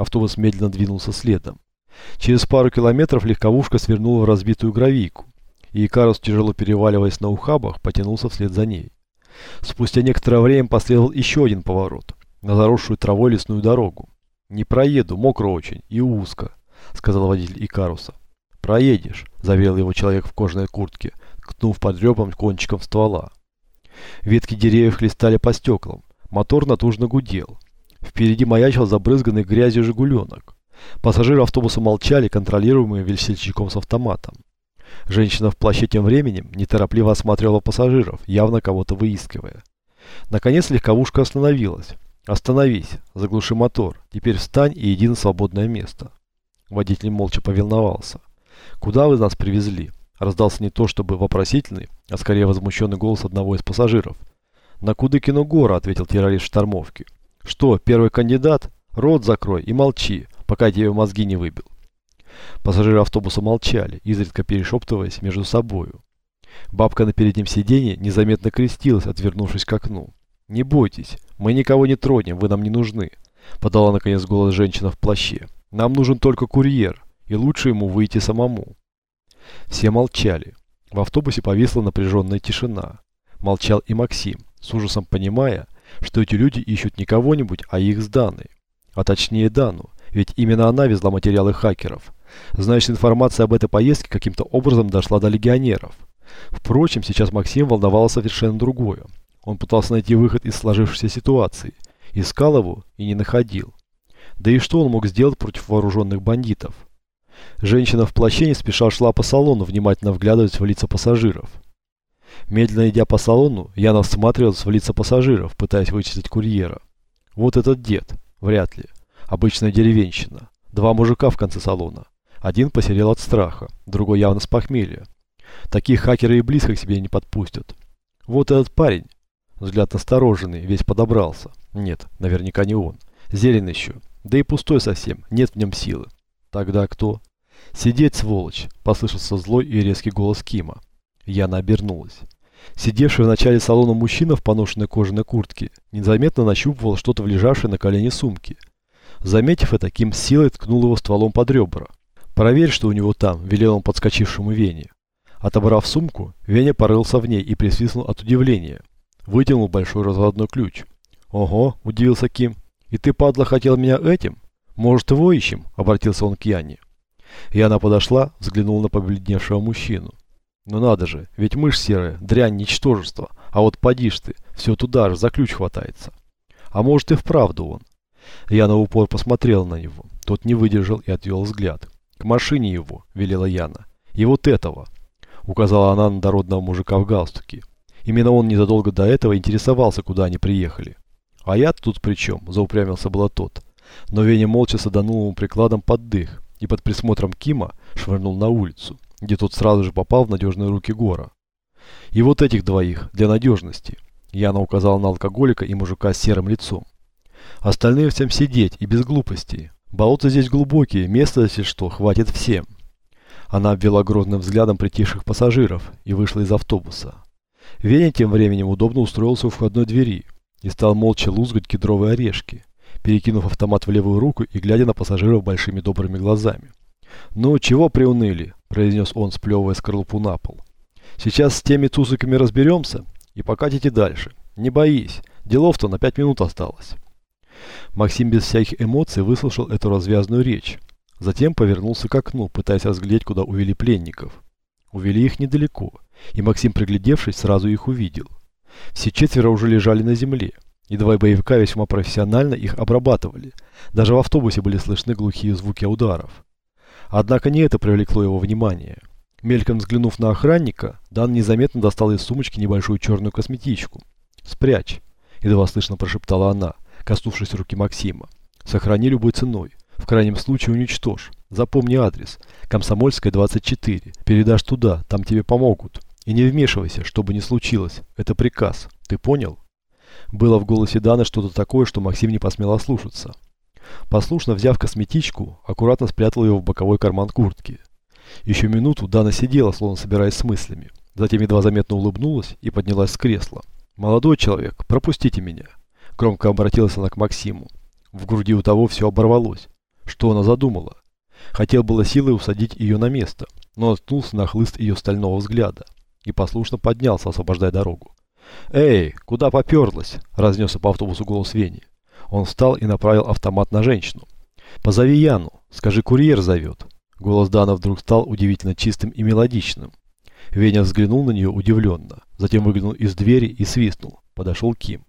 Автобус медленно двинулся следом. Через пару километров легковушка свернула в разбитую гравийку, и Икарус, тяжело переваливаясь на ухабах, потянулся вслед за ней. Спустя некоторое время последовал еще один поворот на заросшую травой лесную дорогу. «Не проеду, мокро очень и узко», — сказал водитель Икаруса. «Проедешь», — заверил его человек в кожаной куртке, ткнув подребом кончиком ствола. Ветки деревьев хлестали по стеклам. Мотор натужно гудел. Впереди маячил забрызганный грязью «Жигуленок». Пассажиры автобуса молчали, контролируемые весельчаком с автоматом. Женщина в плаще тем временем неторопливо осматривала пассажиров, явно кого-то выискивая. Наконец легковушка остановилась. «Остановись, заглуши мотор, теперь встань и иди на свободное место». Водитель молча повиновался. «Куда вы нас привезли?» Раздался не то чтобы вопросительный, а скорее возмущенный голос одного из пассажиров. «На Кудыкину гору», — ответил террорист штормовки. «Что, первый кандидат? Рот закрой и молчи, пока я тебе мозги не выбил». Пассажиры автобуса молчали, изредка перешептываясь между собою. Бабка на переднем сиденье незаметно крестилась, отвернувшись к окну. «Не бойтесь, мы никого не тронем, вы нам не нужны», — подала наконец голос женщина в плаще. «Нам нужен только курьер, и лучше ему выйти самому». Все молчали. В автобусе повисла напряженная тишина. Молчал и Максим, с ужасом понимая, что эти люди ищут не кого-нибудь, а их с Даной. А точнее Дану, ведь именно она везла материалы хакеров. Значит, информация об этой поездке каким-то образом дошла до легионеров. Впрочем, сейчас Максим волновало совершенно другое. Он пытался найти выход из сложившейся ситуации. Искал его и не находил. Да и что он мог сделать против вооруженных бандитов? Женщина в плаще не спеша шла по салону, внимательно вглядываясь в лица пассажиров. Медленно идя по салону, Яна всматривалась в лица пассажиров, пытаясь вычислить курьера. Вот этот дед. Вряд ли. Обычная деревенщина. Два мужика в конце салона. Один посерел от страха, другой явно с похмелья. Таких хакеры и близко к себе не подпустят. Вот этот парень. Взгляд настороженный, весь подобрался. Нет, наверняка не он. Зелен еще. Да и пустой совсем, нет в нем силы. Тогда кто? «Сидеть, сволочь!» – послышался злой и резкий голос Кима. Яна обернулась. Сидевший в начале салона мужчина в поношенной кожаной куртке незаметно нащупывал что-то в лежавшей на колене сумке. Заметив это, Ким силой ткнул его стволом под ребра. «Проверь, что у него там», – велел он подскочившему Вене. Отобрав сумку, Веня порылся в ней и присвистнул от удивления. Вытянул большой разводной ключ. «Ого», – удивился Ким. «И ты, падла, хотел меня этим? Может, его ищем?» – обратился он к Яне. И она подошла, взглянула на побледневшего мужчину. Ну надо же, ведь мышь серая, дрянь, ничтожество. А вот поди ты, все туда же, за ключ хватается. А может и вправду он. Яна в упор посмотрела на него. Тот не выдержал и отвел взгляд. К машине его, велела Яна. И вот этого. Указала она на дородного мужика в галстуке. Именно он незадолго до этого интересовался, куда они приехали. А я тут при чем? Заупрямился было тот. Но Веня молча саданул ему прикладом под дых и под присмотром Кима швырнул на улицу, где тот сразу же попал в надежные руки Гора. И вот этих двоих, для надежности. Яна указала на алкоголика и мужика с серым лицом. Остальные всем сидеть и без глупостей. Болота здесь глубокие, места, если что, хватит всем. Она обвела грозным взглядом притихших пассажиров и вышла из автобуса. Веня тем временем удобно устроился у входной двери и стал молча лузгать кедровые орешки перекинув автомат в левую руку и глядя на пассажиров большими добрыми глазами. «Ну, чего приуныли?» – произнес он, сплевывая скорлупу на пол. «Сейчас с теми тузыками разберемся и покатите дальше. Не боись, делов-то на пять минут осталось». Максим без всяких эмоций выслушал эту развязную речь. Затем повернулся к окну, пытаясь разглядеть, куда увели пленников. Увели их недалеко, и Максим, приглядевшись, сразу их увидел. Все четверо уже лежали на земле. И два боевика весьма профессионально их обрабатывали. Даже в автобусе были слышны глухие звуки ударов. Однако не это привлекло его внимание. Мельком взглянув на охранника, Дан незаметно достал из сумочки небольшую черную косметичку. «Спрячь», – едва слышно прошептала она, коснувшись руки Максима. «Сохрани любой ценой. В крайнем случае уничтожь. Запомни адрес. Комсомольская, 24. Передашь туда, там тебе помогут. И не вмешивайся, что бы ни случилось. Это приказ. Ты понял?» Было в голосе Даны что-то такое, что Максим не посмел ослушаться. Послушно взяв косметичку, аккуратно спрятал ее в боковой карман куртки. Еще минуту Дана сидела, словно собираясь с мыслями. Затем едва заметно улыбнулась и поднялась с кресла. «Молодой человек, пропустите меня!» Громко обратилась она к Максиму. В груди у того все оборвалось. Что она задумала? Хотел было силой усадить ее на место, но наткнулся на хлыст ее стального взгляда и послушно поднялся, освобождая дорогу. «Эй, куда поперлась?» – разнесся по автобусу голос Вени. Он встал и направил автомат на женщину. «Позови Яну, скажи, курьер зовет». Голос Дана вдруг стал удивительно чистым и мелодичным. Веня взглянул на нее удивленно, затем выглянул из двери и свистнул. Подошел Ким.